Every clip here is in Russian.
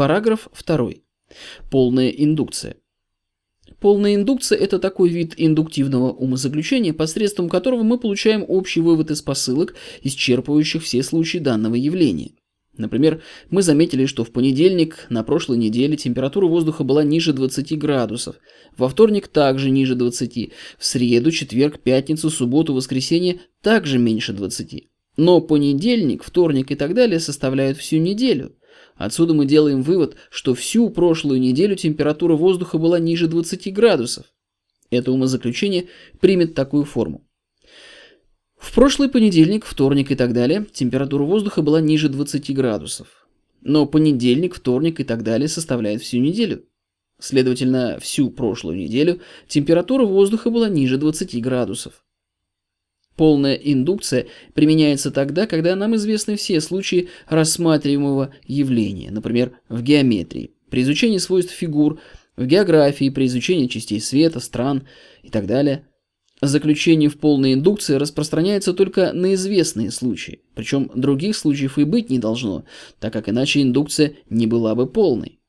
Параграф 2. Полная индукция. Полная индукция – это такой вид индуктивного умозаключения, посредством которого мы получаем общий вывод из посылок, исчерпывающих все случаи данного явления. Например, мы заметили, что в понедельник на прошлой неделе температура воздуха была ниже 20 градусов, во вторник также ниже 20, в среду, четверг, пятницу, субботу, воскресенье также меньше 20. Но понедельник, вторник и так далее составляют всю неделю – Отсюда мы делаем вывод, что всю прошлую неделю температура воздуха была ниже 20 градусов. Это умозаключение примет такую форму. В прошлый понедельник, вторник и так далее температура воздуха была ниже 20 градусов. Но понедельник, вторник и так далее составляет всю неделю. Следовательно, всю прошлую неделю температура воздуха была ниже 20 градусов. Полная индукция применяется тогда, когда нам известны все случаи рассматриваемого явления, например, в геометрии, при изучении свойств фигур, в географии, при изучении частей света, стран и так далее. Заключение в полной индукции распространяется только на известные случаи, причем других случаев и быть не должно, так как иначе индукция не была бы полной.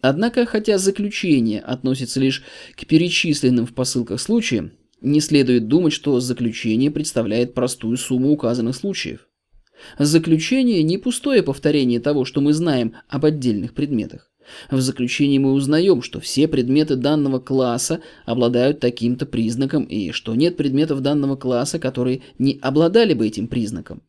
Однако, хотя заключение относится лишь к перечисленным в посылках случаям, не следует думать, что заключение представляет простую сумму указанных случаев. Заключение не пустое повторение того, что мы знаем об отдельных предметах. В заключении мы узнаем, что все предметы данного класса обладают таким-то признаком и что нет предметов данного класса, которые не обладали бы этим признаком.